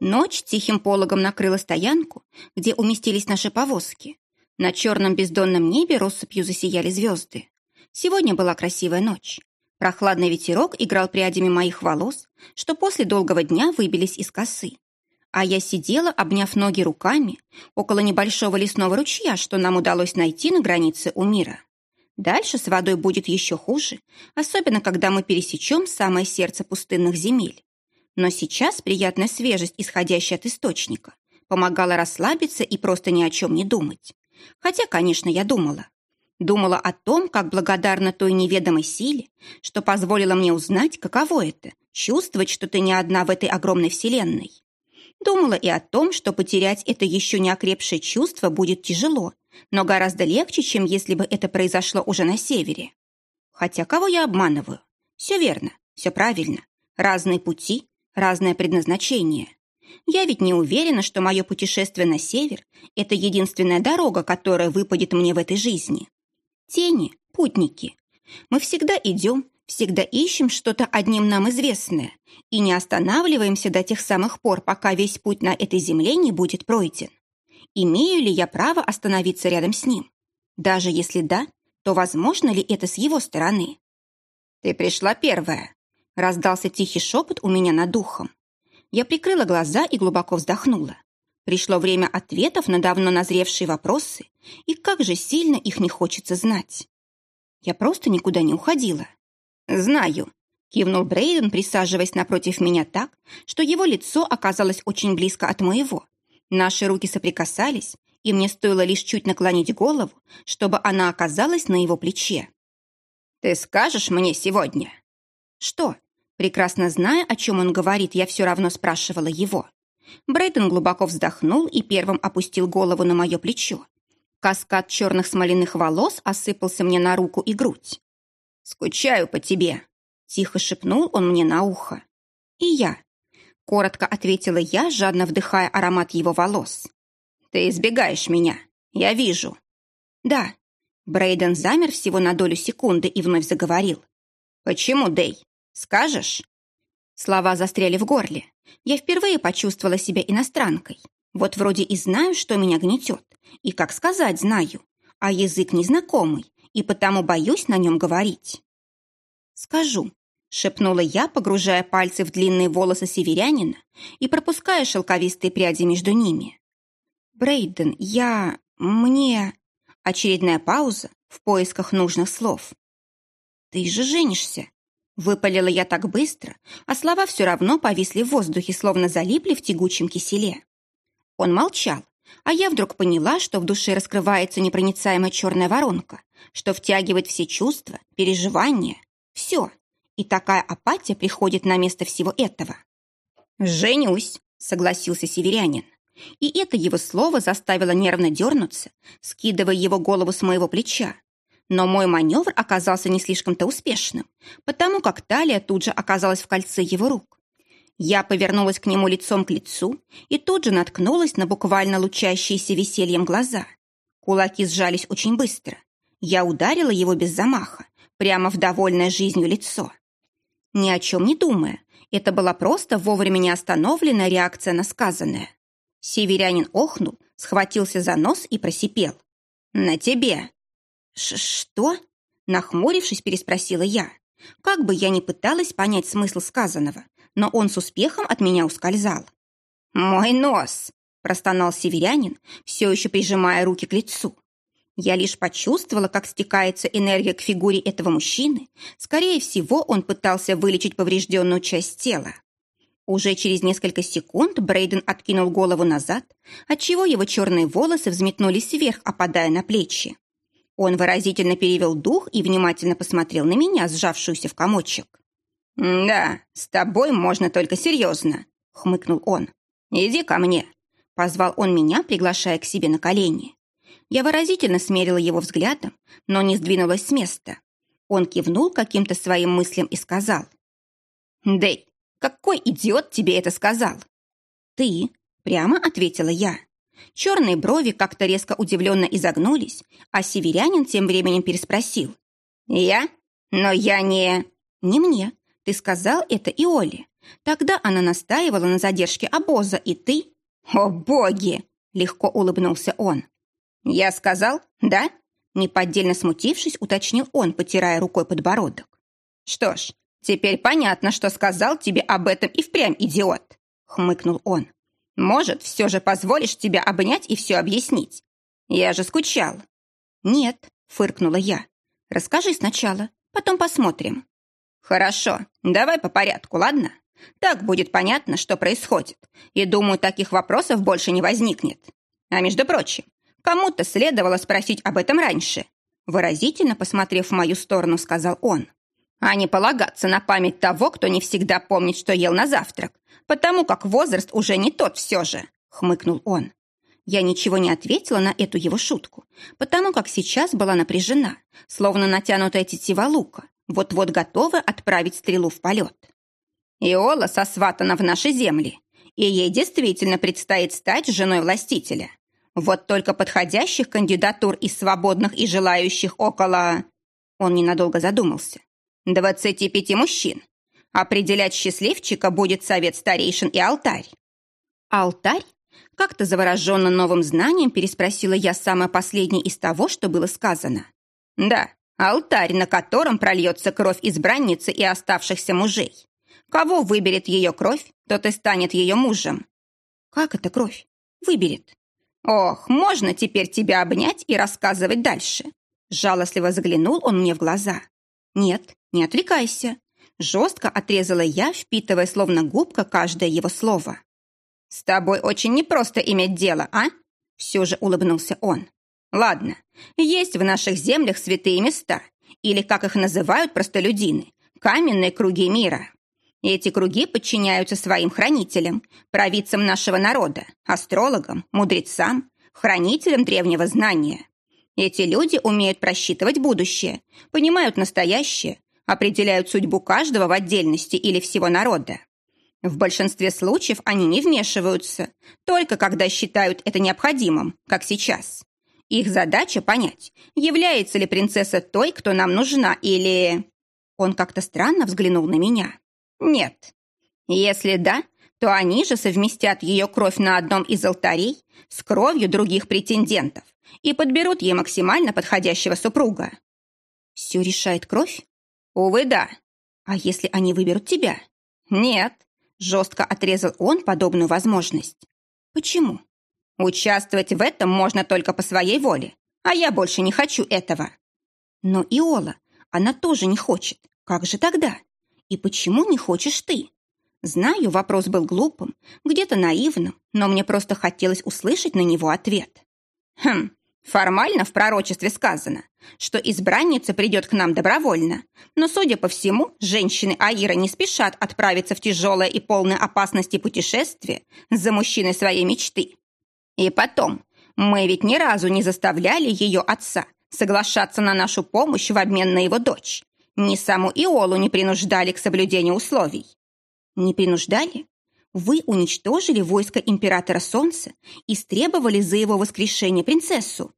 Ночь тихим пологом накрыла стоянку, где уместились наши повозки. На черном бездонном небе россыпью засияли звезды. Сегодня была красивая ночь. Прохладный ветерок играл прядями моих волос, что после долгого дня выбились из косы. А я сидела, обняв ноги руками, около небольшого лесного ручья, что нам удалось найти на границе у мира. Дальше с водой будет еще хуже, особенно когда мы пересечем самое сердце пустынных земель. Но сейчас приятная свежесть, исходящая от источника, помогала расслабиться и просто ни о чем не думать. Хотя, конечно, я думала. Думала о том, как благодарна той неведомой силе, что позволила мне узнать, каково это – чувствовать, что ты не одна в этой огромной вселенной. Думала и о том, что потерять это еще не окрепшее чувство будет тяжело, но гораздо легче, чем если бы это произошло уже на севере. Хотя кого я обманываю? Все верно, все правильно. Разные пути, разное предназначение. Я ведь не уверена, что мое путешествие на север – это единственная дорога, которая выпадет мне в этой жизни. Тени, путники. Мы всегда идем, всегда ищем что-то одним нам известное и не останавливаемся до тех самых пор, пока весь путь на этой земле не будет пройден. Имею ли я право остановиться рядом с ним? Даже если да, то возможно ли это с его стороны? «Ты пришла первая», – раздался тихий шепот у меня над духом. Я прикрыла глаза и глубоко вздохнула. Пришло время ответов на давно назревшие вопросы, и как же сильно их не хочется знать. Я просто никуда не уходила. «Знаю», — кивнул Брейден, присаживаясь напротив меня так, что его лицо оказалось очень близко от моего. Наши руки соприкасались, и мне стоило лишь чуть наклонить голову, чтобы она оказалась на его плече. «Ты скажешь мне сегодня?» «Что?» Прекрасно зная, о чем он говорит, я все равно спрашивала его. Брейден глубоко вздохнул и первым опустил голову на мое плечо. Каскад черных смоляных волос осыпался мне на руку и грудь. «Скучаю по тебе», — тихо шепнул он мне на ухо. «И я», — коротко ответила я, жадно вдыхая аромат его волос. «Ты избегаешь меня, я вижу». «Да». Брейден замер всего на долю секунды и вновь заговорил. «Почему, Дэй? Скажешь?» Слова застряли в горле. Я впервые почувствовала себя иностранкой. Вот вроде и знаю, что меня гнетет, и как сказать знаю, а язык незнакомый, и потому боюсь на нем говорить. «Скажу», — шепнула я, погружая пальцы в длинные волосы северянина и пропуская шелковистые пряди между ними. «Брейден, я... мне...» Очередная пауза в поисках нужных слов. «Ты же женишься!» Выпалила я так быстро, а слова все равно повисли в воздухе, словно залипли в тягучем киселе. Он молчал, а я вдруг поняла, что в душе раскрывается непроницаемая черная воронка, что втягивает все чувства, переживания, все. И такая апатия приходит на место всего этого. «Женюсь», — согласился северянин. И это его слово заставило нервно дернуться, скидывая его голову с моего плеча. Но мой маневр оказался не слишком-то успешным, потому как талия тут же оказалась в кольце его рук. Я повернулась к нему лицом к лицу и тут же наткнулась на буквально лучащиеся весельем глаза. Кулаки сжались очень быстро. Я ударила его без замаха, прямо в довольное жизнью лицо. Ни о чем не думая, это была просто вовремя не остановленная реакция на сказанное. Северянин охнул, схватился за нос и просипел. «На тебе!» Ш «Что?» Нахмурившись, переспросила я. Как бы я ни пыталась понять смысл сказанного, но он с успехом от меня ускользал. «Мой нос!» – простонал северянин, все еще прижимая руки к лицу. Я лишь почувствовала, как стекается энергия к фигуре этого мужчины. Скорее всего, он пытался вылечить поврежденную часть тела. Уже через несколько секунд Брейден откинул голову назад, отчего его черные волосы взметнулись вверх, опадая на плечи. Он выразительно перевел дух и внимательно посмотрел на меня, сжавшуюся в комочек. «Да, с тобой можно только серьезно», — хмыкнул он. «Иди ко мне», — позвал он меня, приглашая к себе на колени. Я выразительно смерила его взглядом, но не сдвинулась с места. Он кивнул каким-то своим мыслям и сказал. «Дэй, какой идиот тебе это сказал?» «Ты», — прямо ответила я. Черные брови как-то резко удивленно изогнулись, а северянин тем временем переспросил. «Я? Но я не...» «Не мне. Ты сказал это и Оле. Тогда она настаивала на задержке обоза, и ты... О, боги! Легко улыбнулся он. Я сказал, да? Неподдельно смутившись, уточнил он, потирая рукой подбородок. Что ж, теперь понятно, что сказал тебе об этом и впрямь идиот, хмыкнул он. Может, все же позволишь тебя обнять и все объяснить? Я же скучал. Нет, фыркнула я. Расскажи сначала, потом посмотрим. Хорошо, давай по порядку, ладно? Так будет понятно, что происходит. И думаю, таких вопросов больше не возникнет. А между прочим, кому-то следовало спросить об этом раньше. Выразительно посмотрев в мою сторону, сказал он. А не полагаться на память того, кто не всегда помнит, что ел на завтрак, потому как возраст уже не тот все же, хмыкнул он. Я ничего не ответила на эту его шутку, потому как сейчас была напряжена, словно натянутая тетива лука, вот-вот готова отправить стрелу в полет. Иола сосватана в наши земли, и ей действительно предстоит стать женой властителя. Вот только подходящих кандидатур из свободных и желающих около... Он ненадолго задумался. Двадцати пяти мужчин. Определять счастливчика будет совет старейшин и алтарь. Алтарь? Как-то завороженно новым знанием переспросила я самое последнее из того, что было сказано. Да, Алтарь, на котором прольется кровь избранницы и оставшихся мужей. Кого выберет ее кровь, тот и станет ее мужем. Как это кровь? Выберет. Ох, можно теперь тебя обнять и рассказывать дальше. Жалостливо заглянул он мне в глаза. Нет, не отвлекайся. Жестко отрезала я, впитывая словно губка каждое его слово. «С тобой очень непросто иметь дело, а?» Все же улыбнулся он. Ладно, есть в наших землях святые места, или, как их называют простолюдины, каменные круги мира. Эти круги подчиняются своим хранителям, провидцам нашего народа, астрологам, мудрецам, хранителям древнего знания. Эти люди умеют просчитывать будущее, понимают настоящее, определяют судьбу каждого в отдельности или всего народа. В большинстве случаев они не вмешиваются, только когда считают это необходимым, как сейчас. Их задача понять, является ли принцесса той, кто нам нужна, или... Он как-то странно взглянул на меня. Нет. Если да, то они же совместят ее кровь на одном из алтарей с кровью других претендентов и подберут ей максимально подходящего супруга. Все решает кровь? Увы, да. А если они выберут тебя? Нет. Жестко отрезал он подобную возможность. Почему? Участвовать в этом можно только по своей воле, а я больше не хочу этого. Но Иола, она тоже не хочет. Как же тогда? И почему не хочешь ты? Знаю, вопрос был глупым, где-то наивным, но мне просто хотелось услышать на него ответ. Хм, формально в пророчестве сказано, что избранница придет к нам добровольно, но, судя по всему, женщины Аира не спешат отправиться в тяжелое и полное опасности путешествие за мужчиной своей мечты. И потом, мы ведь ни разу не заставляли ее отца соглашаться на нашу помощь в обмен на его дочь. Ни саму Иолу не принуждали к соблюдению условий. Не принуждали? Вы уничтожили войско императора Солнца и стребовали за его воскрешение принцессу.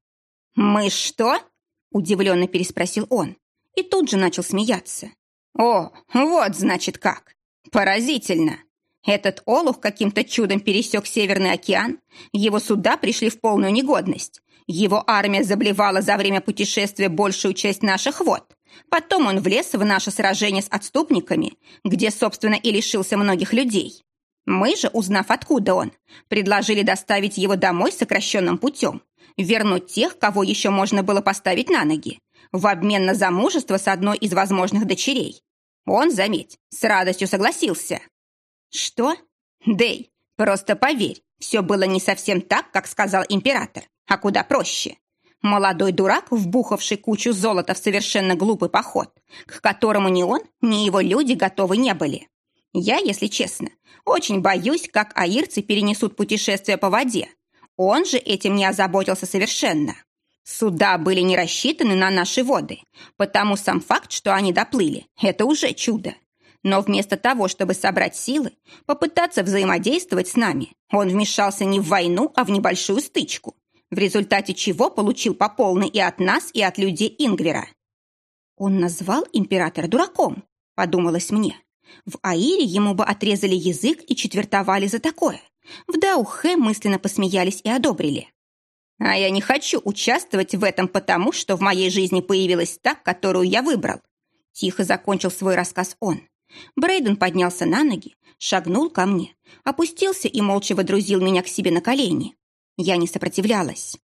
«Мы что?» – удивленно переспросил он и тут же начал смеяться. «О, вот значит как! Поразительно! Этот олух каким-то чудом пересек Северный океан, его суда пришли в полную негодность. Его армия заблевала за время путешествия большую часть наших вод. Потом он влез в наше сражение с отступниками, где, собственно, и лишился многих людей. Мы же, узнав, откуда он, предложили доставить его домой сокращенным путем, вернуть тех, кого еще можно было поставить на ноги, в обмен на замужество с одной из возможных дочерей. Он, заметь, с радостью согласился. «Что? Дэй, просто поверь, все было не совсем так, как сказал император, а куда проще. Молодой дурак, вбухавший кучу золота в совершенно глупый поход, к которому ни он, ни его люди готовы не были. Я, если честно, очень боюсь, как аирцы перенесут путешествие по воде. Он же этим не озаботился совершенно. Суда были не рассчитаны на наши воды, потому сам факт, что они доплыли, это уже чудо. Но вместо того, чтобы собрать силы, попытаться взаимодействовать с нами, он вмешался не в войну, а в небольшую стычку, в результате чего получил по полной и от нас, и от людей Ингвера. Он назвал императора дураком, подумалось мне. В Аире ему бы отрезали язык и четвертовали за такое. В Даухе мысленно посмеялись и одобрили. А я не хочу участвовать в этом потому, что в моей жизни появилась та, которую я выбрал. Тихо закончил свой рассказ он. Брейден поднялся на ноги, шагнул ко мне, опустился и молча водрузил меня к себе на колени. Я не сопротивлялась.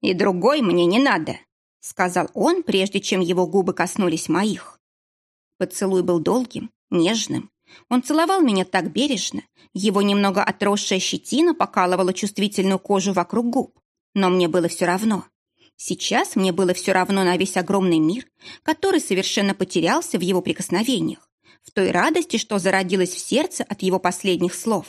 «И другой мне не надо», — сказал он, прежде чем его губы коснулись моих. Поцелуй был долгим, нежным. Он целовал меня так бережно, его немного отросшая щетина покалывала чувствительную кожу вокруг губ. Но мне было все равно. Сейчас мне было все равно на весь огромный мир, который совершенно потерялся в его прикосновениях в той радости, что зародилась в сердце от его последних слов.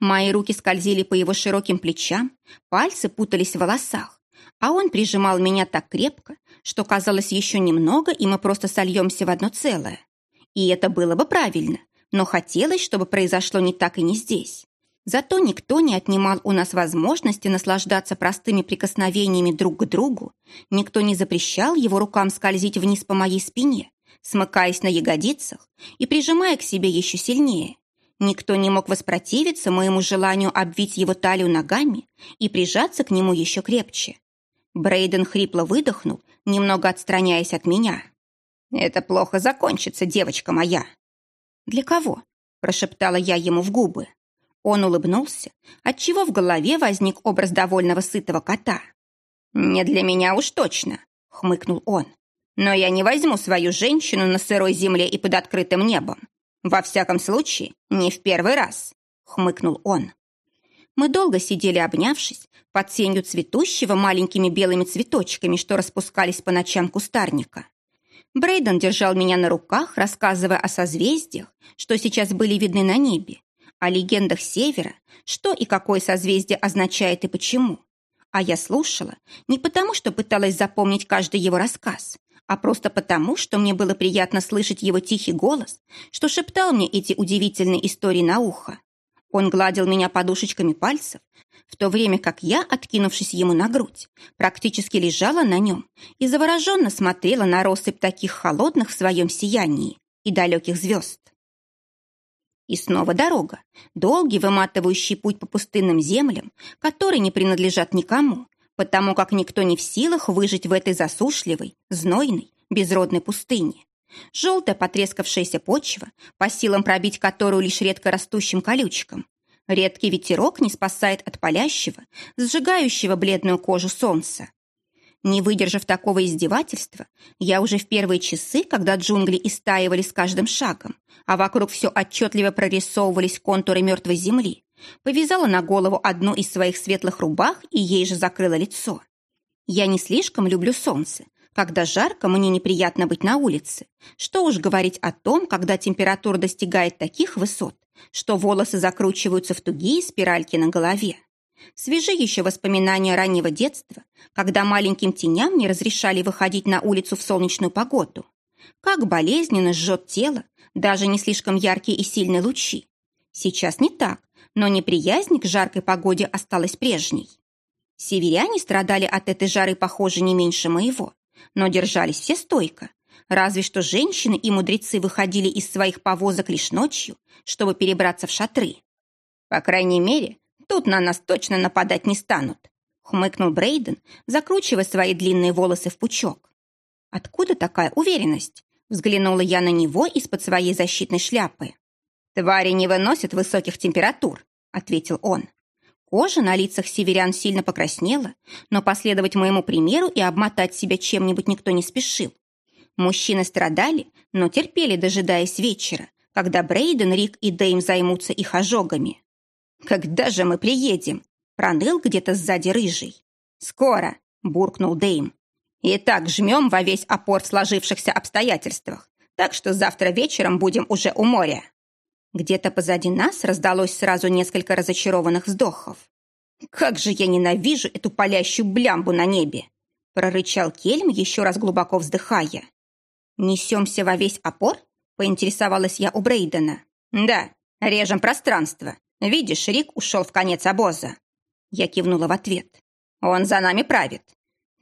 Мои руки скользили по его широким плечам, пальцы путались в волосах, а он прижимал меня так крепко, что казалось еще немного, и мы просто сольемся в одно целое. И это было бы правильно, но хотелось, чтобы произошло не так и не здесь. Зато никто не отнимал у нас возможности наслаждаться простыми прикосновениями друг к другу, никто не запрещал его рукам скользить вниз по моей спине, смыкаясь на ягодицах и прижимая к себе еще сильнее. Никто не мог воспротивиться моему желанию обвить его талию ногами и прижаться к нему еще крепче. Брейден хрипло выдохнул, немного отстраняясь от меня. «Это плохо закончится, девочка моя». «Для кого?» – прошептала я ему в губы. Он улыбнулся, отчего в голове возник образ довольного сытого кота. «Не для меня уж точно», — хмыкнул он. Но я не возьму свою женщину на сырой земле и под открытым небом. Во всяком случае, не в первый раз», — хмыкнул он. Мы долго сидели, обнявшись, под сенью цветущего маленькими белыми цветочками, что распускались по ночам кустарника. Брейден держал меня на руках, рассказывая о созвездиях, что сейчас были видны на небе, о легендах Севера, что и какое созвездие означает и почему. А я слушала не потому, что пыталась запомнить каждый его рассказ, а просто потому, что мне было приятно слышать его тихий голос, что шептал мне эти удивительные истории на ухо. Он гладил меня подушечками пальцев, в то время как я, откинувшись ему на грудь, практически лежала на нем и завороженно смотрела на россыпь таких холодных в своем сиянии и далеких звезд. И снова дорога, долгий выматывающий путь по пустынным землям, которые не принадлежат никому, потому как никто не в силах выжить в этой засушливой, знойной, безродной пустыне. Желтая потрескавшаяся почва, по силам пробить которую лишь редко растущим колючком. Редкий ветерок не спасает от палящего, сжигающего бледную кожу солнца. Не выдержав такого издевательства, я уже в первые часы, когда джунгли истаивали с каждым шагом, а вокруг все отчетливо прорисовывались контуры мертвой земли, повязала на голову одну из своих светлых рубах и ей же закрыла лицо. Я не слишком люблю солнце. Когда жарко, мне неприятно быть на улице. Что уж говорить о том, когда температура достигает таких высот, что волосы закручиваются в тугие спиральки на голове. Свежи еще воспоминания раннего детства, когда маленьким теням не разрешали выходить на улицу в солнечную погоду. Как болезненно жжет тело, даже не слишком яркие и сильные лучи. Сейчас не так, но неприязнь к жаркой погоде осталась прежней. Северяне страдали от этой жары, похоже, не меньше моего, но держались все стойко. Разве что женщины и мудрецы выходили из своих повозок лишь ночью, чтобы перебраться в шатры. По крайней мере, тут на нас точно нападать не станут, хмыкнул Брейден, закручивая свои длинные волосы в пучок. Откуда такая уверенность? Взглянула я на него из-под своей защитной шляпы. Твари не выносят высоких температур, ответил он. Кожа на лицах северян сильно покраснела, но последовать моему примеру и обмотать себя чем-нибудь никто не спешил. Мужчины страдали, но терпели, дожидаясь вечера, когда Брейден, Рик и Дэйм займутся их ожогами. «Когда же мы приедем?» – проныл где-то сзади рыжий. «Скоро», – буркнул Дэйм. «Итак, жмем во весь опор в сложившихся обстоятельствах, так что завтра вечером будем уже у моря». Где-то позади нас раздалось сразу несколько разочарованных вздохов. «Как же я ненавижу эту палящую блямбу на небе!» прорычал Кельм, еще раз глубоко вздыхая. «Несемся во весь опор?» поинтересовалась я у Брейдена. «Да, режем пространство. Видишь, Рик ушел в конец обоза». Я кивнула в ответ. «Он за нами правит.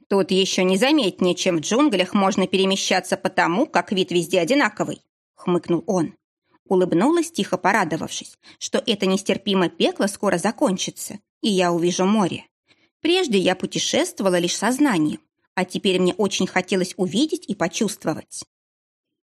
Тут еще незаметнее, чем в джунглях можно перемещаться потому, как вид везде одинаковый», хмыкнул он. Улыбнулась, тихо порадовавшись, что это нестерпимое пекло скоро закончится, и я увижу море. Прежде я путешествовала лишь сознанием, а теперь мне очень хотелось увидеть и почувствовать.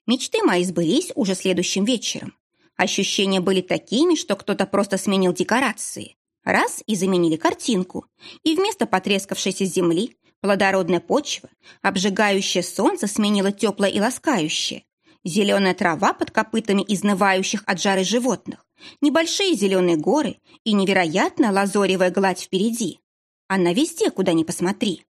Мечты мои сбылись уже следующим вечером. Ощущения были такими, что кто-то просто сменил декорации. Раз и заменили картинку, и вместо потрескавшейся земли плодородная почва, обжигающее солнце сменило теплое и ласкающее. Зеленая трава под копытами изнывающих от жары животных, небольшие зеленые горы и невероятная лазоревая гладь впереди. Она везде, куда ни посмотри.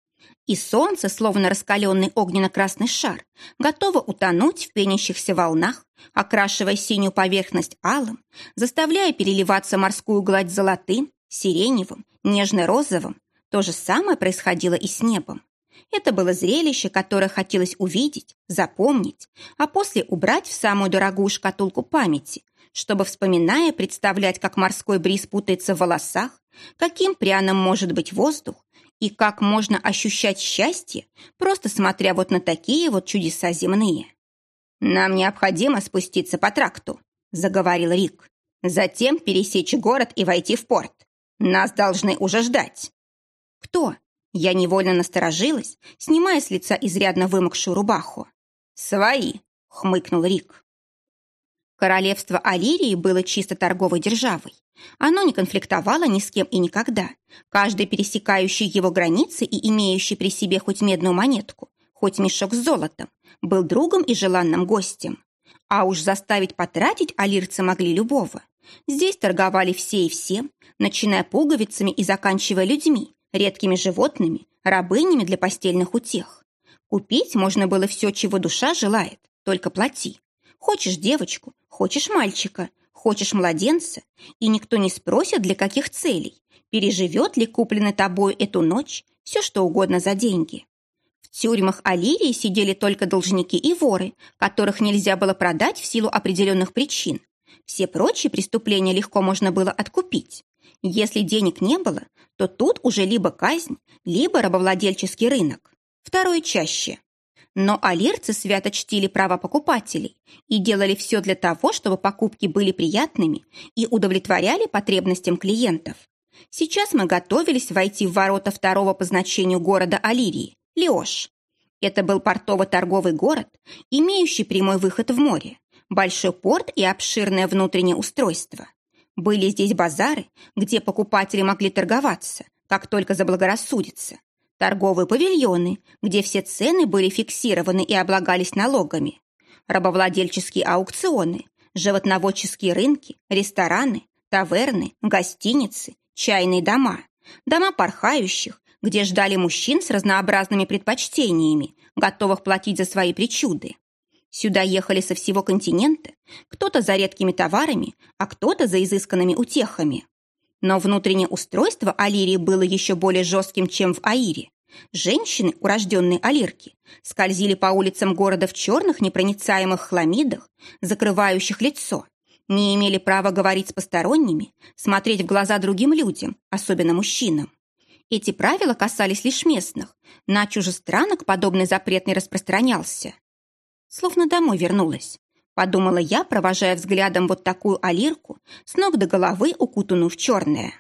И солнце, словно раскаленный огненно-красный шар, готово утонуть в пенящихся волнах, окрашивая синюю поверхность алым, заставляя переливаться морскую гладь золотым, сиреневым, нежно-розовым. То же самое происходило и с небом. Это было зрелище, которое хотелось увидеть, запомнить, а после убрать в самую дорогую шкатулку памяти, чтобы, вспоминая, представлять, как морской бриз путается в волосах, каким пряным может быть воздух и как можно ощущать счастье, просто смотря вот на такие вот чудеса земные. «Нам необходимо спуститься по тракту», — заговорил Рик. «Затем пересечь город и войти в порт. Нас должны уже ждать». «Кто?» Я невольно насторожилась, снимая с лица изрядно вымокшую рубаху. «Свои», — хмыкнул Рик. Королевство Алирии было чисто торговой державой. Оно не конфликтовало ни с кем и никогда. Каждый пересекающий его границы и имеющий при себе хоть медную монетку, хоть мешок с золотом, был другом и желанным гостем. А уж заставить потратить алирцы могли любого. Здесь торговали все и все, начиная пуговицами и заканчивая людьми, редкими животными, рабынями для постельных утех. Купить можно было все, чего душа желает, только плати. Хочешь девочку, хочешь мальчика, хочешь младенца, и никто не спросит, для каких целей, переживет ли купленный тобой эту ночь, все что угодно за деньги. В тюрьмах Алирии сидели только должники и воры, которых нельзя было продать в силу определенных причин. Все прочие преступления легко можно было откупить. Если денег не было, то тут уже либо казнь, либо рабовладельческий рынок. Второе чаще. Но алирцы свято чтили право покупателей и делали все для того, чтобы покупки были приятными и удовлетворяли потребностям клиентов. Сейчас мы готовились войти в ворота второго по значению города Алирии – Леош. Это был портово-торговый город, имеющий прямой выход в море, большой порт и обширное внутреннее устройство. Были здесь базары, где покупатели могли торговаться, как только заблагорассудится, торговые павильоны, где все цены были фиксированы и облагались налогами, рабовладельческие аукционы, животноводческие рынки, рестораны, таверны, гостиницы, чайные дома, дома порхающих, где ждали мужчин с разнообразными предпочтениями, готовых платить за свои причуды. Сюда ехали со всего континента, кто-то за редкими товарами, а кто-то за изысканными утехами. Но внутреннее устройство Алирии было еще более жестким, чем в Аире. Женщины, урожденные алирки, скользили по улицам города в черных непроницаемых хламидах, закрывающих лицо, не имели права говорить с посторонними, смотреть в глаза другим людям, особенно мужчинам. Эти правила касались лишь местных, на чужестранок подобный запрет не распространялся. Словно домой вернулась. Подумала я, провожая взглядом вот такую алирку, с ног до головы укутанную в черное.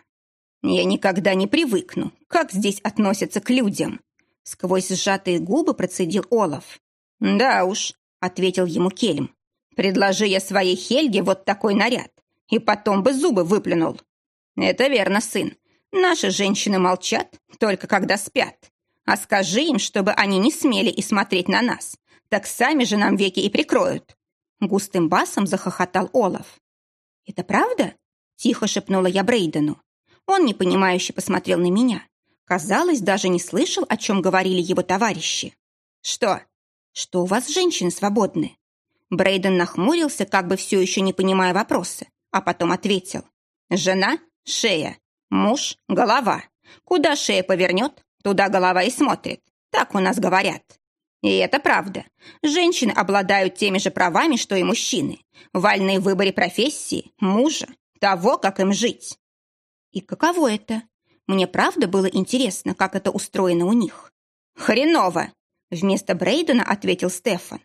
Я никогда не привыкну, как здесь относятся к людям. Сквозь сжатые губы процедил Олаф. Да уж, ответил ему Кельм. Предложи я своей Хельге вот такой наряд, и потом бы зубы выплюнул. Это верно, сын. Наши женщины молчат, только когда спят. А скажи им, чтобы они не смели и смотреть на нас. Так сами же нам веки и прикроют. Густым басом захохотал Олаф. «Это правда?» – тихо шепнула я Брейдену. Он непонимающе посмотрел на меня. Казалось, даже не слышал, о чем говорили его товарищи. «Что? Что у вас женщины свободны?» Брейден нахмурился, как бы все еще не понимая вопроса, а потом ответил. «Жена – шея, муж – голова. Куда шея повернет, туда голова и смотрит. Так у нас говорят». И это правда. Женщины обладают теми же правами, что и мужчины. Вольны в выборе профессии, мужа, того, как им жить. И каково это? Мне правда было интересно, как это устроено у них. Хреново! Вместо Брейдена ответил Стефан.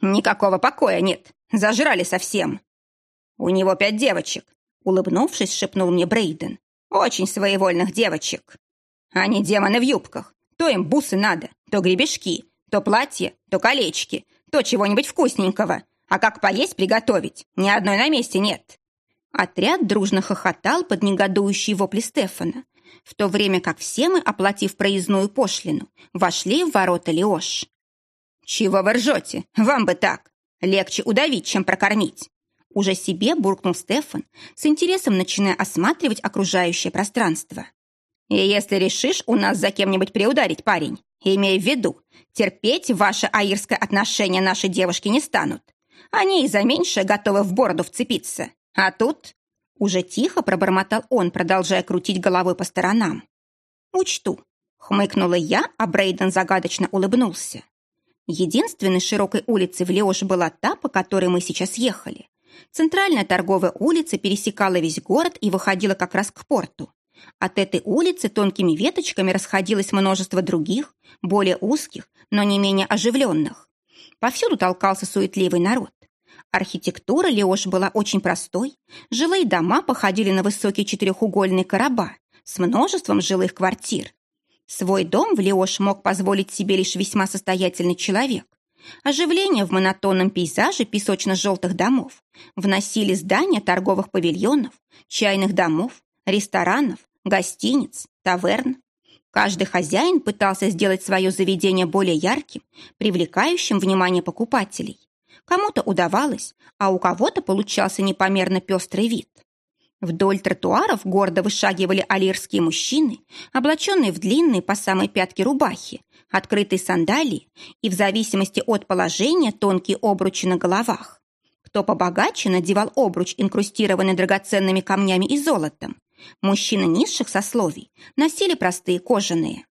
Никакого покоя нет. Зажрали совсем. У него пять девочек, улыбнувшись, шепнул мне Брейден. Очень своевольных девочек. Они демоны в юбках. То им бусы надо, то гребешки, то платье, то колечки, то чего-нибудь вкусненького. А как поесть приготовить? Ни одной на месте нет. Отряд дружно хохотал под негодующие вопли Стефана, в то время как все мы, оплатив проездную пошлину, вошли в ворота Леош. «Чего вы ржете? Вам бы так! Легче удавить, чем прокормить!» Уже себе буркнул Стефан, с интересом начиная осматривать окружающее пространство. «И если решишь у нас за кем-нибудь приударить, парень, имей в виду, терпеть ваше аирское отношение наши девушки не станут. Они и за меньшее готовы в бороду вцепиться. А тут...» Уже тихо пробормотал он, продолжая крутить головой по сторонам. «Учту», — хмыкнула я, а Брейден загадочно улыбнулся. Единственной широкой улицей в Леош была та, по которой мы сейчас ехали. Центральная торговая улица пересекала весь город и выходила как раз к порту. От этой улицы тонкими веточками расходилось множество других, более узких, но не менее оживленных. Повсюду толкался суетливый народ. Архитектура Леош была очень простой. Жилые дома походили на высокие четырехугольные короба с множеством жилых квартир. Свой дом в Леош мог позволить себе лишь весьма состоятельный человек. Оживление в монотонном пейзаже песочно-желтых домов вносили здания торговых павильонов, чайных домов, ресторанов, гостиниц, таверн. Каждый хозяин пытался сделать свое заведение более ярким, привлекающим внимание покупателей. Кому-то удавалось, а у кого-то получался непомерно пестрый вид. Вдоль тротуаров гордо вышагивали алирские мужчины, облаченные в длинные по самой пятке рубахи, открытые сандалии и, в зависимости от положения, тонкие обручи на головах. Кто побогаче надевал обруч, инкрустированный драгоценными камнями и золотом. Мужчины низших сословий носили простые кожаные.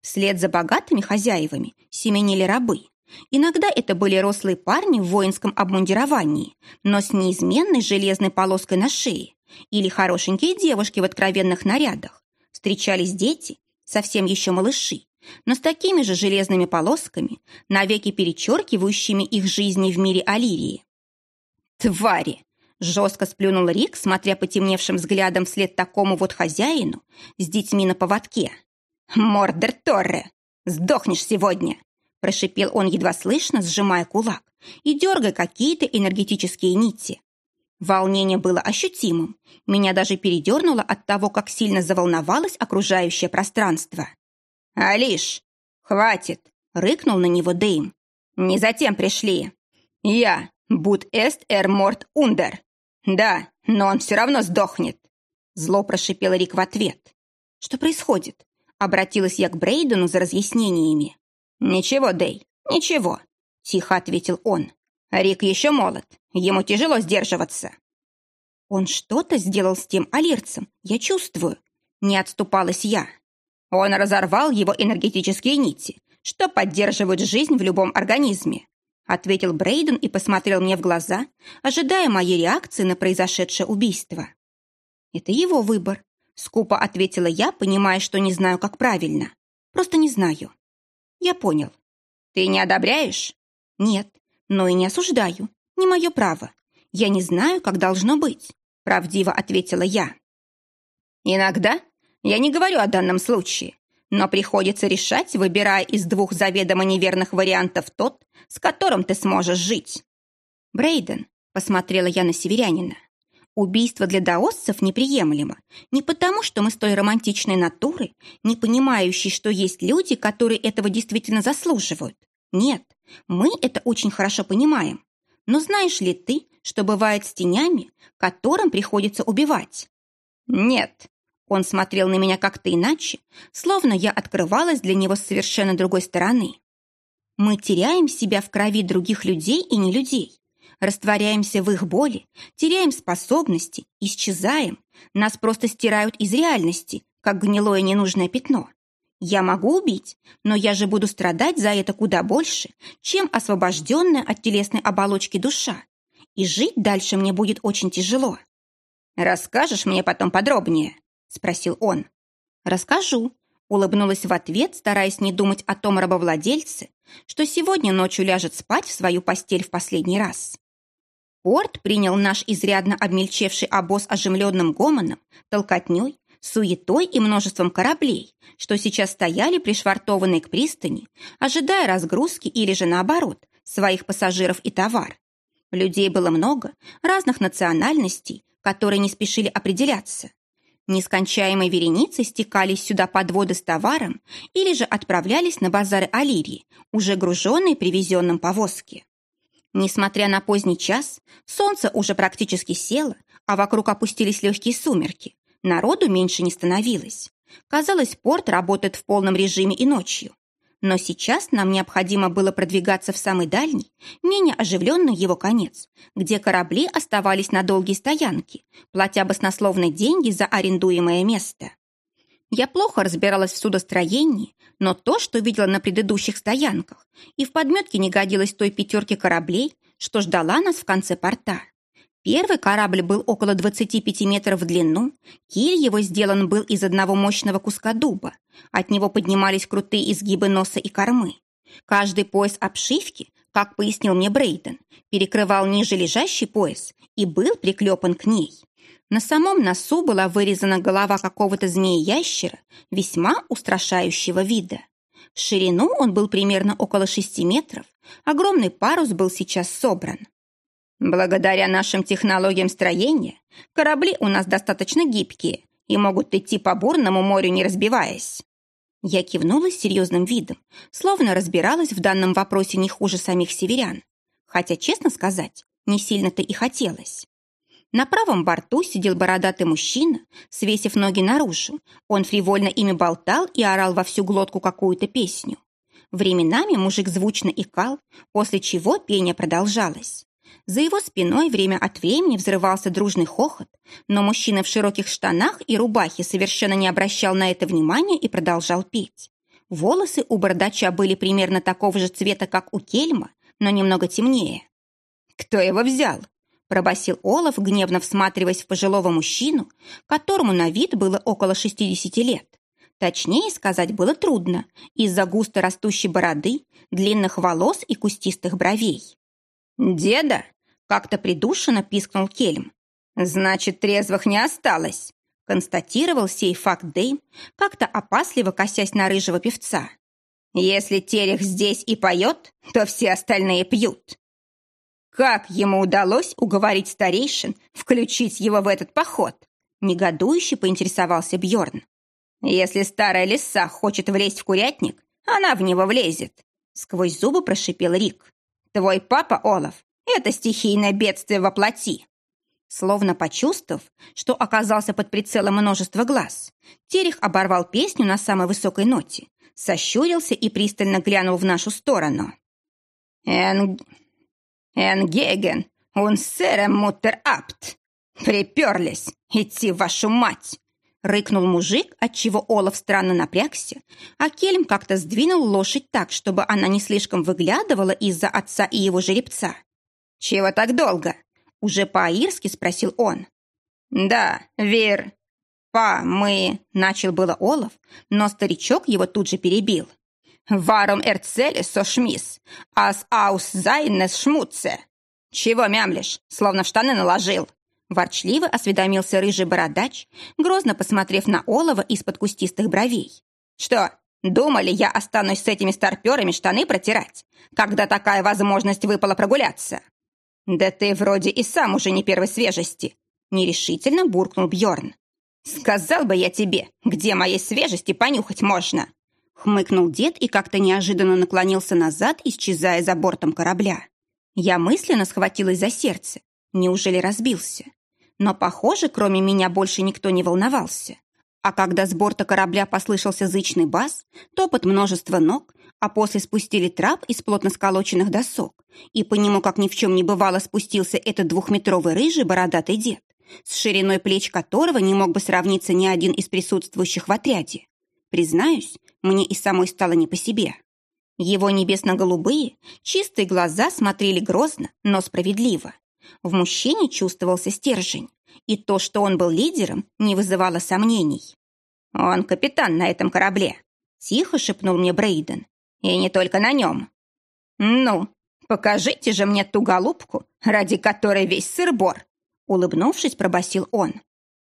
Вслед за богатыми хозяевами семенили рабы, Иногда это были рослые парни в воинском обмундировании, но с неизменной железной полоской на шее, или хорошенькие девушки в откровенных нарядах. Встречались дети, совсем еще малыши, но с такими же железными полосками, навеки перечеркивающими их жизни в мире Алирии. «Твари!» – жестко сплюнул Рик, смотря потемневшим взглядом вслед такому вот хозяину с детьми на поводке. «Мордер Торре! Сдохнешь сегодня! Прошипел он едва слышно, сжимая кулак и дергая какие-то энергетические нити. Волнение было ощутимым. Меня даже передернуло от того, как сильно заволновалось окружающее пространство. «Алиш, хватит!» — рыкнул на него Дейм. «Не затем пришли. Я, Буд эст эр морт ундер. Да, но он все равно сдохнет!» Зло прошипел Рик в ответ. «Что происходит?» Обратилась я к Брейдену за разъяснениями. «Ничего, Дэй, ничего», — тихо ответил он. «Рик еще молод, ему тяжело сдерживаться». «Он что-то сделал с тем алирцем, я чувствую», — не отступалась я. «Он разорвал его энергетические нити, что поддерживают жизнь в любом организме», ответил Брейден и посмотрел мне в глаза, ожидая моей реакции на произошедшее убийство. «Это его выбор», — скупо ответила я, понимая, что не знаю, как правильно. «Просто не знаю». Я понял. Ты не одобряешь? Нет, но и не осуждаю. Не мое право. Я не знаю, как должно быть, правдиво ответила я. Иногда я не говорю о данном случае, но приходится решать, выбирая из двух заведомо неверных вариантов тот, с которым ты сможешь жить. Брейден, посмотрела я на северянина. Убийство для даосцев неприемлемо. Не потому, что мы с той романтичной натуры, не понимающие, что есть люди, которые этого действительно заслуживают. Нет, мы это очень хорошо понимаем. Но знаешь ли ты, что бывает с тенями, которым приходится убивать? Нет. Он смотрел на меня как-то иначе, словно я открывалась для него с совершенно другой стороны. Мы теряем себя в крови других людей и не людей растворяемся в их боли, теряем способности, исчезаем. Нас просто стирают из реальности, как гнилое ненужное пятно. Я могу убить, но я же буду страдать за это куда больше, чем освобожденная от телесной оболочки душа. И жить дальше мне будет очень тяжело. «Расскажешь мне потом подробнее?» – спросил он. «Расскажу», – улыбнулась в ответ, стараясь не думать о том рабовладельце, что сегодня ночью ляжет спать в свою постель в последний раз. Порт принял наш изрядно обмельчевший обоз оживленным гомоном, толкотней, суетой и множеством кораблей, что сейчас стояли пришвартованные к пристани, ожидая разгрузки или же наоборот, своих пассажиров и товар. Людей было много, разных национальностей, которые не спешили определяться. Нескончаемой вереницей стекались сюда подводы с товаром или же отправлялись на базары Алирии, уже груженные привезенным повозки. Несмотря на поздний час, солнце уже практически село, а вокруг опустились легкие сумерки. Народу меньше не становилось. Казалось, порт работает в полном режиме и ночью. Но сейчас нам необходимо было продвигаться в самый дальний, менее оживленный его конец, где корабли оставались на долгие стоянки, платя баснословные деньги за арендуемое место. Я плохо разбиралась в судостроении, но то, что видела на предыдущих стоянках, и в подметке не годилось той пятерки кораблей, что ждала нас в конце порта. Первый корабль был около 25 метров в длину, киль его сделан был из одного мощного куска дуба, от него поднимались крутые изгибы носа и кормы. Каждый пояс обшивки, как пояснил мне Брейден, перекрывал ниже лежащий пояс и был приклепан к ней. На самом носу была вырезана голова какого-то змея-ящера, весьма устрашающего вида. В ширину он был примерно около шести метров, огромный парус был сейчас собран. Благодаря нашим технологиям строения корабли у нас достаточно гибкие и могут идти по бурному морю, не разбиваясь. Я кивнула с серьезным видом, словно разбиралась в данном вопросе не хуже самих северян. Хотя, честно сказать, не сильно-то и хотелось. На правом борту сидел бородатый мужчина, свесив ноги наружу. Он фривольно ими болтал и орал во всю глотку какую-то песню. Временами мужик звучно икал, после чего пение продолжалось. За его спиной время от времени взрывался дружный хохот, но мужчина в широких штанах и рубахе совершенно не обращал на это внимания и продолжал петь. Волосы у бардача были примерно такого же цвета, как у Кельма, но немного темнее. «Кто его взял?» – пробасил Олаф, гневно всматриваясь в пожилого мужчину, которому на вид было около 60 лет. Точнее сказать было трудно из-за густо растущей бороды, длинных волос и кустистых бровей. «Деда?» Как-то придушенно пискнул Кельм. «Значит, трезвых не осталось», констатировал сей факт Дэйм, как-то опасливо косясь на рыжего певца. «Если Терех здесь и поет, то все остальные пьют». Как ему удалось уговорить старейшин включить его в этот поход? Негодующе поинтересовался Бьорн. Если старая лиса хочет влезть в курятник, она в него влезет. Сквозь зубы прошипел Рик. Твой папа, Олаф, это стихийное бедствие во плоти. Словно почувствовав, что оказался под прицелом множества глаз, Терех оборвал песню на самой высокой ноте, сощурился и пристально глянул в нашу сторону. «Эн... Энгеген, он сэрем мутер апт! Приперлись! Идти вашу мать!» Рыкнул мужик, отчего Олаф странно напрягся, а Кельм как-то сдвинул лошадь так, чтобы она не слишком выглядывала из-за отца и его жеребца. «Чего так долго?» — уже по-аирски спросил он. «Да, Вер, па, мы...» — начал было Олаф, но старичок его тут же перебил. «Варум эрцели со шмис, ас аус зайнес шмуце». «Чего мямлишь, словно в штаны наложил?» Ворчливо осведомился рыжий бородач, грозно посмотрев на Олова из-под кустистых бровей. «Что, думали, я останусь с этими старперами штаны протирать, когда такая возможность выпала прогуляться?» «Да ты вроде и сам уже не первой свежести», — нерешительно буркнул Бьорн. «Сказал бы я тебе, где моей свежести понюхать можно!» Хмыкнул дед и как-то неожиданно наклонился назад, исчезая за бортом корабля. Я мысленно схватилась за сердце. Неужели разбился? Но, похоже, кроме меня больше никто не волновался. А когда с борта корабля послышался зычный бас, топот множества ног, а после спустили трап из плотно сколоченных досок, и по нему, как ни в чем не бывало, спустился этот двухметровый рыжий бородатый дед, с шириной плеч которого не мог бы сравниться ни один из присутствующих в отряде. Признаюсь, мне и самой стало не по себе. Его небесно-голубые, чистые глаза смотрели грозно, но справедливо. В мужчине чувствовался стержень, и то, что он был лидером, не вызывало сомнений. «Он капитан на этом корабле», — тихо шепнул мне Брейден. И не только на нем. Ну, покажите же мне ту голубку, ради которой весь сыр-бор!» Улыбнувшись, пробасил он.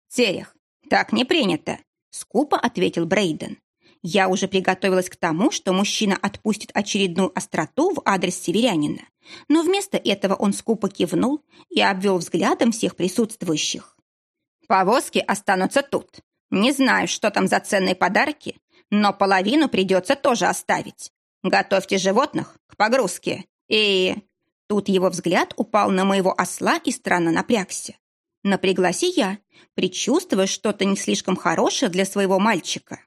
«Терех, так не принято!» Скупо ответил Брейден. Я уже приготовилась к тому, что мужчина отпустит очередную остроту в адрес северянина, но вместо этого он скупо кивнул и обвел взглядом всех присутствующих. «Повозки останутся тут. Не знаю, что там за ценные подарки, но половину придется тоже оставить. Готовьте животных к погрузке. И...» Тут его взгляд упал на моего осла и странно напрягся. Напряглась и я, предчувствуя что-то не слишком хорошее для своего мальчика.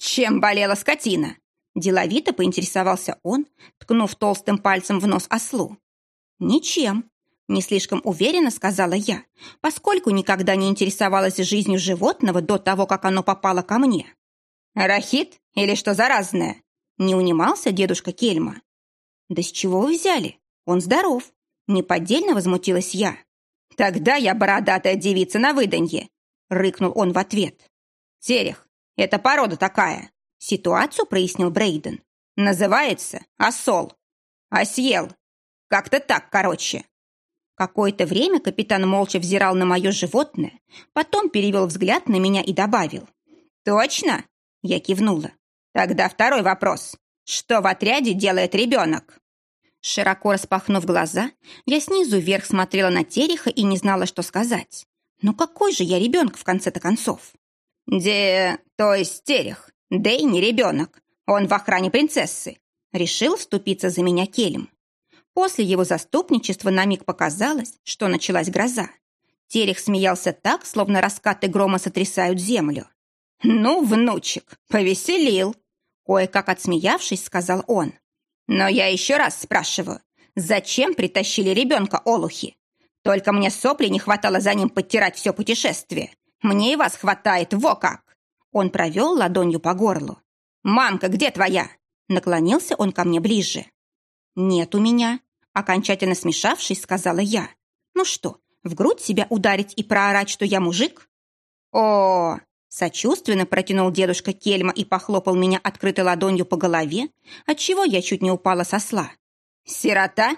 «Чем болела скотина?» Деловито поинтересовался он, ткнув толстым пальцем в нос ослу. «Ничем», — не слишком уверенно сказала я, поскольку никогда не интересовалась жизнью животного до того, как оно попало ко мне. «Рахит или что заразное?» — не унимался дедушка Кельма. «Да с чего вы взяли? Он здоров!» — неподдельно возмутилась я. «Тогда я бородатая девица на выданье!» — рыкнул он в ответ. «Терех, это порода такая. Ситуацию прояснил Брейден. Называется осол. Осьел. Как-то так, короче. Какое-то время капитан молча взирал на мое животное, потом перевел взгляд на меня и добавил. «Точно?» Я кивнула. «Тогда второй вопрос. Что в отряде делает ребенок?» Широко распахнув глаза, я снизу вверх смотрела на Тереха и не знала, что сказать. «Ну какой же я ребенок, в конце-то концов?» «Де... то есть Терех. Дэй не ребенок. Он в охране принцессы». Решил вступиться за меня Келем. После его заступничества на миг показалось, что началась гроза. Терех смеялся так, словно раскаты грома сотрясают землю. «Ну, внучек, повеселил!» Кое-как отсмеявшись, сказал он. «Но я еще раз спрашиваю, зачем притащили ребенка Олухи? Только мне сопли не хватало за ним подтирать все путешествие. Мне и вас хватает, во как!» Он провел ладонью по горлу. «Мамка, где твоя?» Наклонился он ко мне ближе. «Нет у меня», — окончательно смешавшись, сказала я. «Ну что, в грудь себя ударить и проорать, что я мужик?» «О!» — сочувственно протянул дедушка Кельма и похлопал меня открытой ладонью по голове, отчего я чуть не упала со сла. «Сирота?»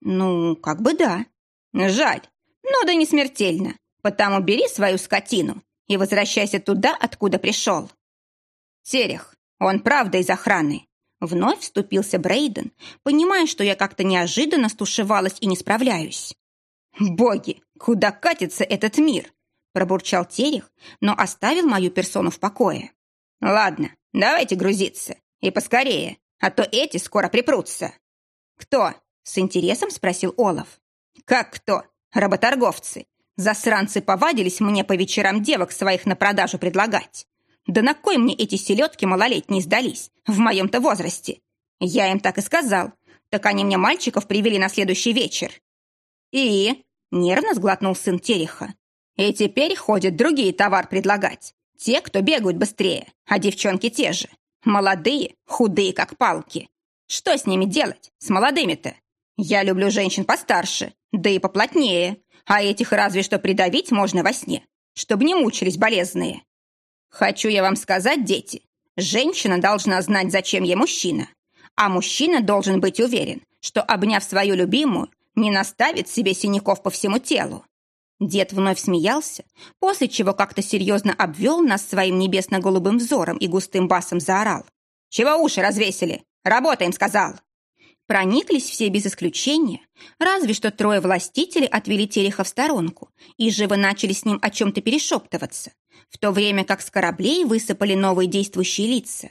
«Ну, как бы да». «Жаль. Ну да не смертельно. Потому бери свою скотину и возвращайся туда, откуда пришел. Терех, он правда из охраны. Вновь вступился Брейден, понимая, что я как-то неожиданно стушевалась и не справляюсь. «Боги, куда катится этот мир?» пробурчал Терех, но оставил мою персону в покое. «Ладно, давайте грузиться. И поскорее, а то эти скоро припрутся». «Кто?» — с интересом спросил Олаф. «Как кто? Работорговцы. Засранцы повадились мне по вечерам девок своих на продажу предлагать. Да на кой мне эти селедки малолетние сдались в моем-то возрасте? Я им так и сказал. Так они мне мальчиков привели на следующий вечер. И... Нервно сглотнул сын Тереха. И теперь ходят другие товар предлагать. Те, кто бегают быстрее, а девчонки те же. Молодые, худые, как палки. Что с ними делать, с молодыми-то? Я люблю женщин постарше, да и поплотнее а этих разве что придавить можно во сне, чтобы не мучились болезные. Хочу я вам сказать, дети, женщина должна знать, зачем ей мужчина, а мужчина должен быть уверен, что, обняв свою любимую, не наставит себе синяков по всему телу. Дед вновь смеялся, после чего как-то серьезно обвел нас своим небесно-голубым взором и густым басом заорал. «Чего уши развесили? Работаем!» — сказал. Прониклись все без исключения, разве что трое властителей отвели Тереха в сторонку и живо начали с ним о чем-то перешептываться, в то время как с кораблей высыпали новые действующие лица.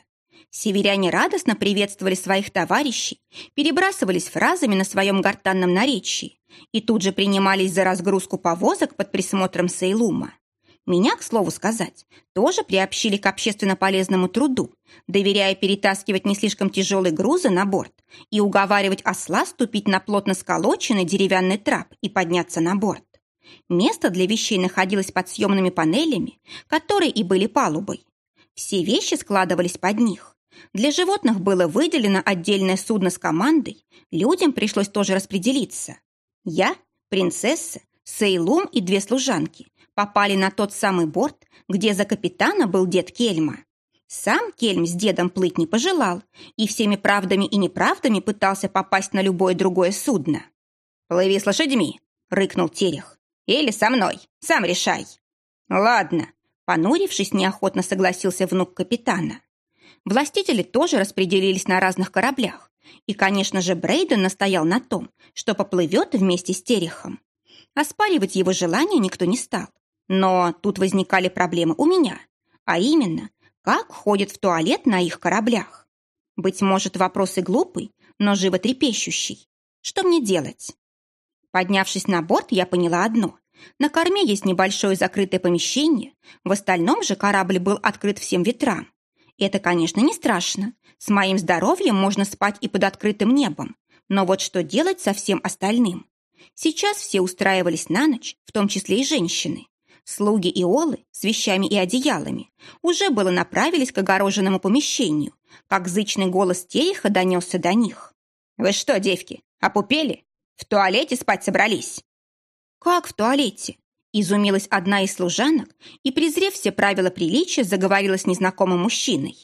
Северяне радостно приветствовали своих товарищей, перебрасывались фразами на своем гортанном наречии и тут же принимались за разгрузку повозок под присмотром Сейлума. Меня, к слову сказать, тоже приобщили к общественно полезному труду, доверяя перетаскивать не слишком тяжелые грузы на борт и уговаривать осла ступить на плотно сколоченный деревянный трап и подняться на борт. Место для вещей находилось под съемными панелями, которые и были палубой. Все вещи складывались под них. Для животных было выделено отдельное судно с командой, людям пришлось тоже распределиться. Я, принцесса, Сейлум и две служанки попали на тот самый борт, где за капитана был дед Кельма. Сам Кельм с дедом плыть не пожелал и всеми правдами и неправдами пытался попасть на любое другое судно. «Плыви с лошадьми», — рыкнул Терех. «Или со мной, сам решай». «Ладно», — понурившись, неохотно согласился внук капитана. Властители тоже распределились на разных кораблях, и, конечно же, Брейден настоял на том, что поплывет вместе с Терехом. Оспаривать его желание никто не стал. Но тут возникали проблемы у меня, а именно, как ходят в туалет на их кораблях. Быть может, вопрос и глупый, но животрепещущий. Что мне делать? Поднявшись на борт, я поняла одно. На корме есть небольшое закрытое помещение, в остальном же корабль был открыт всем ветрам. Это, конечно, не страшно. С моим здоровьем можно спать и под открытым небом. Но вот что делать со всем остальным? Сейчас все устраивались на ночь, в том числе и женщины. Слуги и олы с вещами и одеялами уже было направились к огороженному помещению, как зычный голос Тереха донесся до них. «Вы что, девки, опупели? В туалете спать собрались?» «Как в туалете?» Изумилась одна из служанок и, презрев все правила приличия, заговорила с незнакомым мужчиной.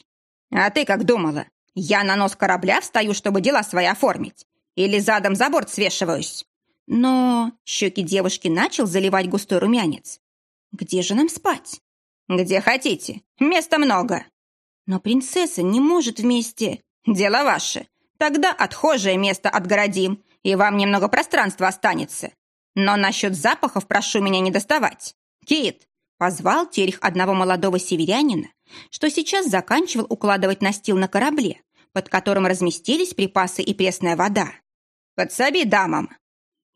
«А ты как думала? Я на нос корабля встаю, чтобы дела свои оформить? Или задом за борт свешиваюсь?» Но щеки девушки начал заливать густой румянец. Где же нам спать? Где хотите. Места много. Но принцесса не может вместе. Дело ваше. Тогда отхожее место отгородим, и вам немного пространства останется. Но насчет запахов прошу меня не доставать. Кит, позвал Терех одного молодого северянина, что сейчас заканчивал укладывать настил на корабле, под которым разместились припасы и пресная вода. «Подсоби дамам!»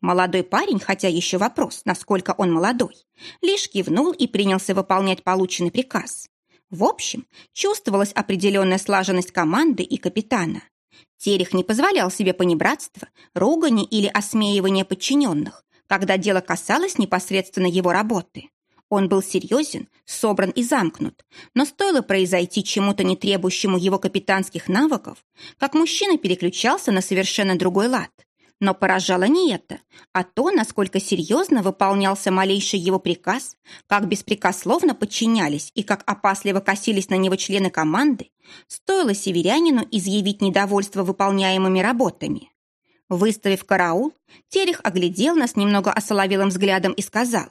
Молодой парень, хотя еще вопрос, насколько он молодой, лишь кивнул и принялся выполнять полученный приказ. В общем, чувствовалась определенная слаженность команды и капитана. Терех не позволял себе понебратства, ругани или осмеивания подчиненных, когда дело касалось непосредственно его работы. Он был серьезен, собран и замкнут, но стоило произойти чему-то не требующему его капитанских навыков, как мужчина переключался на совершенно другой лад – но поражало не это, а то, насколько серьезно выполнялся малейший его приказ, как беспрекословно подчинялись и как опасливо косились на него члены команды, стоило северянину изъявить недовольство выполняемыми работами. Выставив караул, Терех оглядел нас немного осоловелым взглядом и сказал,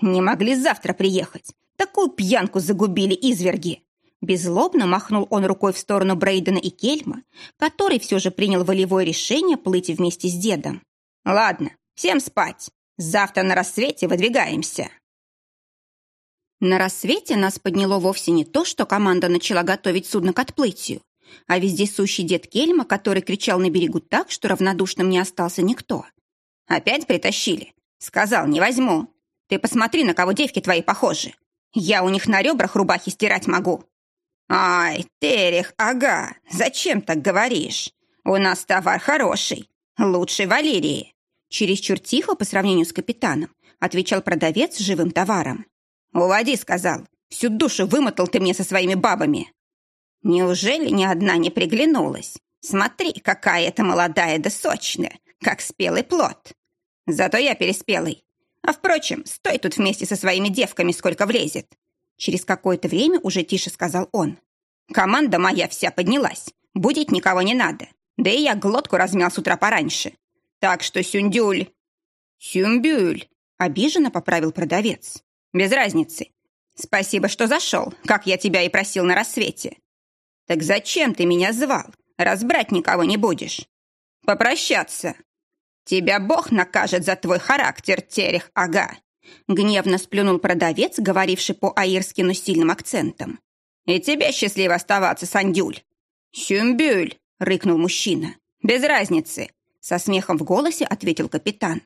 «Не могли завтра приехать. Такую пьянку загубили изверги. Беззлобно махнул он рукой в сторону Брейдена и Кельма, который все же принял волевое решение плыть вместе с дедом. «Ладно, всем спать. Завтра на рассвете выдвигаемся». На рассвете нас подняло вовсе не то, что команда начала готовить судно к отплытию, а вездесущий дед Кельма, который кричал на берегу так, что равнодушным не остался никто. «Опять притащили? Сказал, не возьму. Ты посмотри, на кого девки твои похожи. Я у них на ребрах рубахи стирать могу. «Ай, Терех, ага, зачем так говоришь? У нас товар хороший, лучше Валерии». Чересчур тихо по сравнению с капитаном отвечал продавец живым товаром. «Уводи», — сказал, — «всю душу вымотал ты мне со своими бабами». «Неужели ни одна не приглянулась? Смотри, какая это молодая да сочная, как спелый плод. Зато я переспелый. А впрочем, стой тут вместе со своими девками, сколько влезет. Через какое-то время уже тише сказал он. «Команда моя вся поднялась. Будить никого не надо. Да и я глотку размял с утра пораньше. Так что сюндюль...» «Сюмбюль», — обиженно поправил продавец. «Без разницы. Спасибо, что зашел, как я тебя и просил на рассвете. Так зачем ты меня звал, раз брать никого не будешь? Попрощаться. Тебя Бог накажет за твой характер, Терех Ага. Гневно сплюнул продавец, говоривший по-аирски, но сильным акцентом. «И тебе счастливо оставаться, Сандюль!» «Сюмбюль!» — рыкнул мужчина. «Без разницы!» — со смехом в голосе ответил капитан.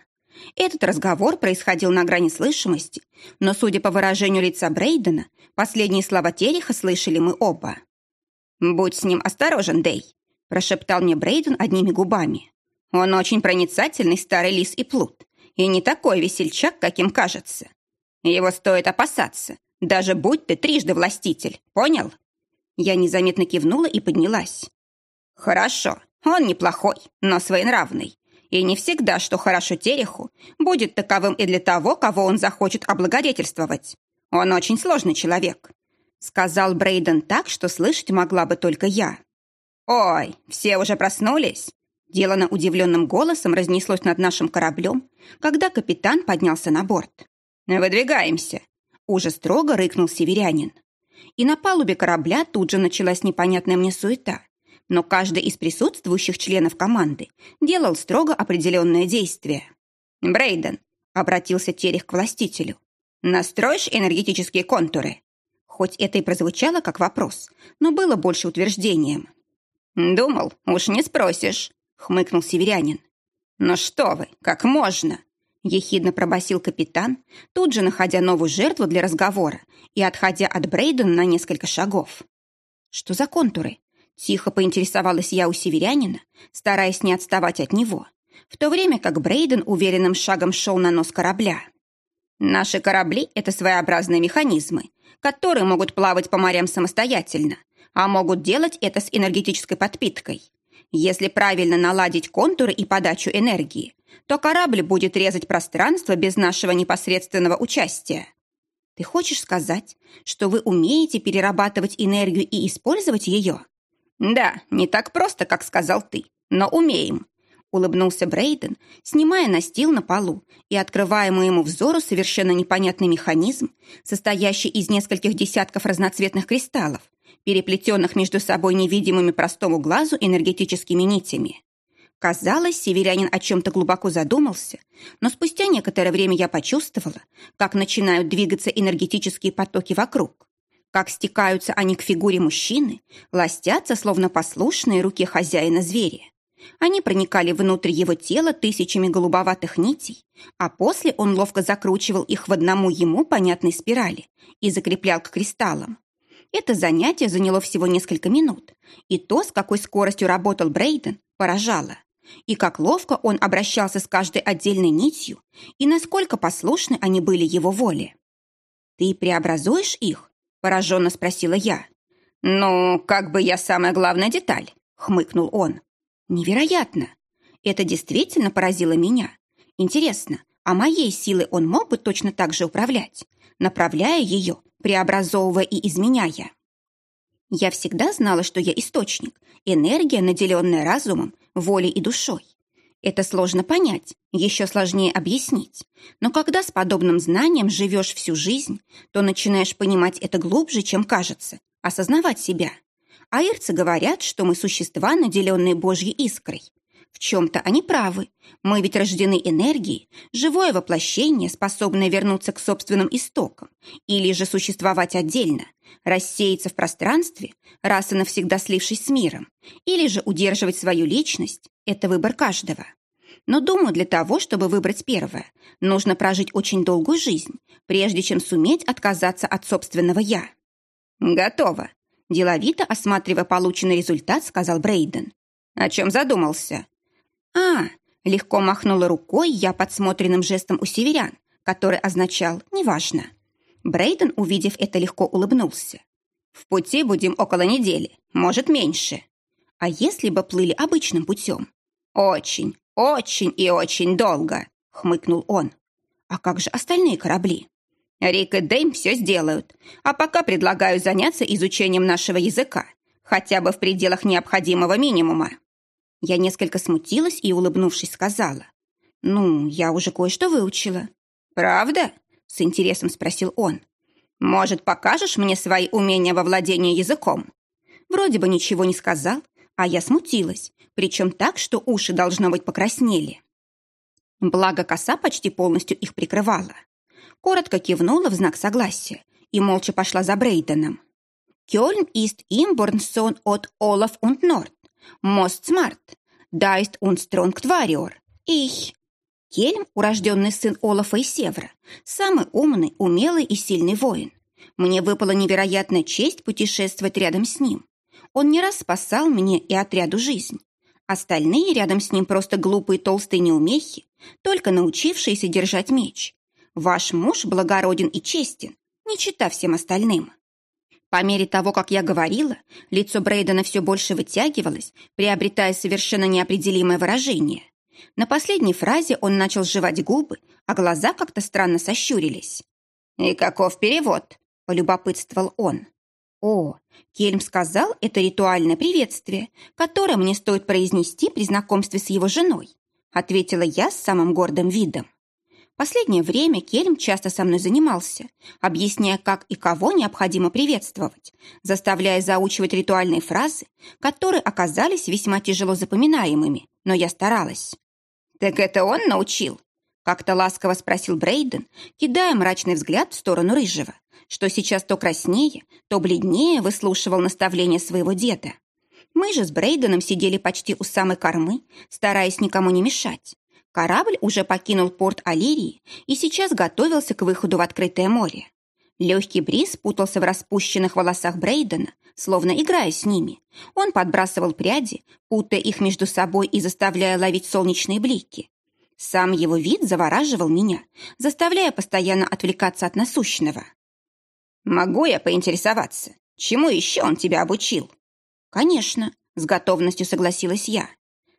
Этот разговор происходил на грани слышимости, но, судя по выражению лица Брейдена, последние слова Тереха слышали мы оба. «Будь с ним осторожен, Дей», — прошептал мне Брейден одними губами. «Он очень проницательный старый лис и плут, и не такой весельчак, каким кажется. Его стоит опасаться, даже будь ты трижды властитель, понял? Я незаметно кивнула и поднялась. Хорошо, он неплохой, но своенравный. И не всегда, что хорошо Тереху, будет таковым и для того, кого он захочет облагодетельствовать. Он очень сложный человек. сказал Брейден так, что слышать могла бы только я. «Ой, все уже проснулись?» Делано удивленным голосом разнеслось над нашим кораблем, когда капитан поднялся на борт. «Выдвигаемся!» Уже строго рыкнул северянин. И на палубе корабля тут же началась непонятная мне суета. Но каждый из присутствующих членов команды делал строго определенное действие. «Брейден», — обратился Терех к властителю, «настроишь энергетические контуры?» Хоть это и прозвучало как вопрос, но было больше утверждением. «Думал, уж не спросишь», — хмыкнул северянин. «Ну что вы, как можно?» Ехидно пробасил капитан, тут же находя новую жертву для разговора и отходя от Брейдена на несколько шагов. «Что за контуры?» Тихо поинтересовалась я у северянина, стараясь не отставать от него, в то время как Брейден уверенным шагом шел на нос корабля. «Наши корабли — это своеобразные механизмы, которые могут плавать по морям самостоятельно, а могут делать это с энергетической подпиткой. Если правильно наладить контуры и подачу энергии, то корабль будет резать пространство без нашего непосредственного участия. Ты хочешь сказать, что вы умеете перерабатывать энергию и использовать ее? Да, не так просто, как сказал ты, но умеем. Улыбнулся Брейден, снимая настил на полу и открывая моему взору совершенно непонятный механизм, состоящий из нескольких десятков разноцветных кристаллов, переплетенных между собой невидимыми простому глазу энергетическими нитями. Казалось, северянин о чем-то глубоко задумался, но спустя некоторое время я почувствовала, как начинают двигаться энергетические потоки вокруг, как стекаются они к фигуре мужчины, ластятся, словно послушные руке хозяина зверя. Они проникали внутрь его тела тысячами голубоватых нитей, а после он ловко закручивал их в одному ему понятной спирали и закреплял к кристаллам. Это занятие заняло всего несколько минут, и то, с какой скоростью работал Брейден, поражало и как ловко он обращался с каждой отдельной нитью, и насколько послушны они были его воле. «Ты преобразуешь их?» – пораженно спросила я. «Ну, как бы я самая главная деталь», – хмыкнул он. «Невероятно! Это действительно поразило меня. Интересно, а моей силой он мог бы точно так же управлять, направляя ее, преобразовывая и изменяя?» Я всегда знала, что я источник, энергия, наделенная разумом, волей и душой. Это сложно понять, еще сложнее объяснить. Но когда с подобным знанием живешь всю жизнь, то начинаешь понимать это глубже, чем кажется, осознавать себя. Аирцы говорят, что мы существа, наделенные Божьей искрой. В чем-то они правы. Мы ведь рождены энергией, живое воплощение, способное вернуться к собственным истокам, или же существовать отдельно, рассеяться в пространстве, раз и навсегда слившись с миром, или же удерживать свою личность – это выбор каждого. Но думаю, для того, чтобы выбрать первое, нужно прожить очень долгую жизнь, прежде чем суметь отказаться от собственного «я». «Готово», – деловито осматривая полученный результат, сказал Брейден. «О чем задумался?» «А!» – легко махнула рукой я подсмотренным жестом у северян, который означал «неважно». Брейден, увидев это, легко улыбнулся. «В пути будем около недели, может, меньше. А если бы плыли обычным путем?» «Очень, очень и очень долго», — хмыкнул он. «А как же остальные корабли?» «Рик и Дэйм все сделают, а пока предлагаю заняться изучением нашего языка, хотя бы в пределах необходимого минимума». Я несколько смутилась и, улыбнувшись, сказала. «Ну, я уже кое-что выучила». «Правда?» — с интересом спросил он. «Может, покажешь мне свои умения во владении языком?» Вроде бы ничего не сказал, а я смутилась, причем так, что уши, должно быть, покраснели. Благо, коса почти полностью их прикрывала. Коротко кивнула в знак согласия и молча пошла за Брейденом. «Кёльн ист имборнсон от Олаф und Норд. Most smart. Nicest and strongest warrior. Их. Кельм, урожденный сын Олафа и Севра, самый умный, умелый и сильный воин. Мне выпала невероятная честь путешествовать рядом с ним. Он не раз спасал мне и отряду жизнь. Остальные рядом с ним просто глупые толстые неумехи, только научившиеся держать меч. Ваш муж благороден и честен, не чита всем остальным. По мере того, как я говорила, лицо Брейдена все больше вытягивалось, приобретая совершенно неопределимое выражение. На последней фразе он начал сживать губы, а глаза как-то странно сощурились. «И каков перевод?» – полюбопытствовал он. О, Кельм сказал, это ритуальное приветствие, которое мне стоит произнести при знакомстве с его женой, ответила я с самым гордым видом. Последнее время Кельм часто со мной занимался, объясняя, как и кого необходимо приветствовать, заставляя заучивать ритуальные фразы, которые оказались весьма тяжело запоминаемыми, но я старалась. «Так это он научил?» Как-то ласково спросил Брейден, кидая мрачный взгляд в сторону Рыжего, что сейчас то краснее, то бледнее выслушивал наставления своего деда. Мы же с Брейденом сидели почти у самой кормы, стараясь никому не мешать. Корабль уже покинул порт Алирии и сейчас готовился к выходу в открытое море. Легкий бриз путался в распущенных волосах Брейдена, словно играя с ними. Он подбрасывал пряди, путая их между собой и заставляя ловить солнечные блики. Сам его вид завораживал меня, заставляя постоянно отвлекаться от насущного. «Могу я поинтересоваться, чему еще он тебя обучил?» «Конечно», — с готовностью согласилась я.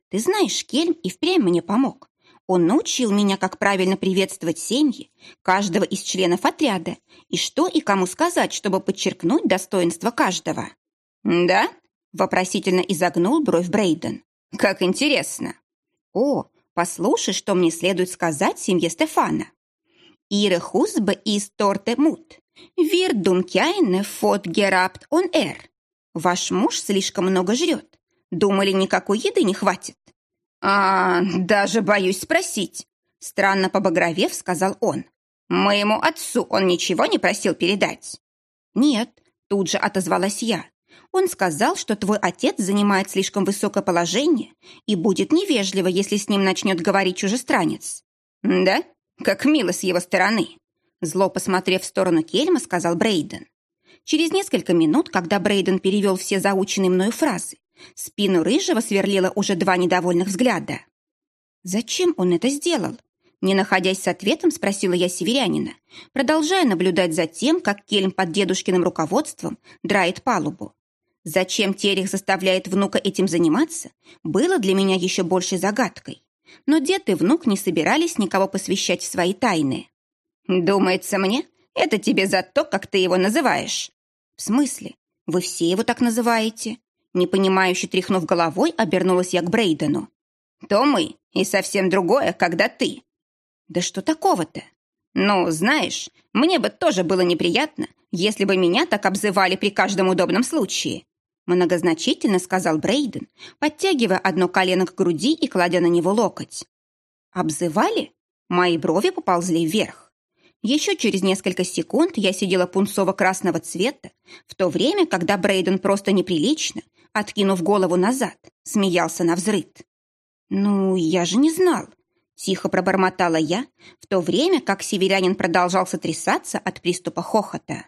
«Ты знаешь, Кельм и впрямь мне помог. Он научил меня, как правильно приветствовать семьи, каждого из членов отряда, и что и кому сказать, чтобы подчеркнуть достоинство каждого». «Да?» — вопросительно изогнул бровь Брейден. «Как интересно!» «О, Послушай, что мне следует сказать семье Стефана. Ире хузбе из торте мут. Вир думкяйне фот герапт он эр. Ваш муж слишком много жрет. Думали, никакой еды не хватит? А, даже боюсь спросить. Странно побагровев, сказал он. Моему отцу он ничего не просил передать. Нет, тут же отозвалась я. Он сказал, что твой отец занимает слишком высокое положение и будет невежливо, если с ним начнет говорить чужестранец. Да? Как мило с его стороны. Зло посмотрев в сторону Кельма, сказал Брейден. Через несколько минут, когда Брейден перевел все заученные мною фразы, спину Рыжего сверлило уже два недовольных взгляда. «Зачем он это сделал?» Не находясь с ответом, спросила я северянина, продолжая наблюдать за тем, как Кельм под дедушкиным руководством драет палубу. Зачем Терех заставляет внука этим заниматься, было для меня еще большей загадкой. Но дед и внук не собирались никого посвящать в свои тайны. «Думается мне, это тебе за то, как ты его называешь». «В смысле? Вы все его так называете?» Непонимающе тряхнув головой, обернулась я к Брейдену. «То мы, и совсем другое, когда ты». «Да что такого-то?» «Ну, знаешь, мне бы тоже было неприятно, если бы меня так обзывали при каждом удобном случае. Многозначительно сказал Брейден, подтягивая одно колено к груди и кладя на него локоть. «Обзывали?» Мои брови поползли вверх. Еще через несколько секунд я сидела пунцово-красного цвета, в то время, когда Брейден просто неприлично, откинув голову назад, смеялся на взрыд. «Ну, я же не знал», — тихо пробормотала я, в то время как северянин продолжал сотрясаться от приступа хохота.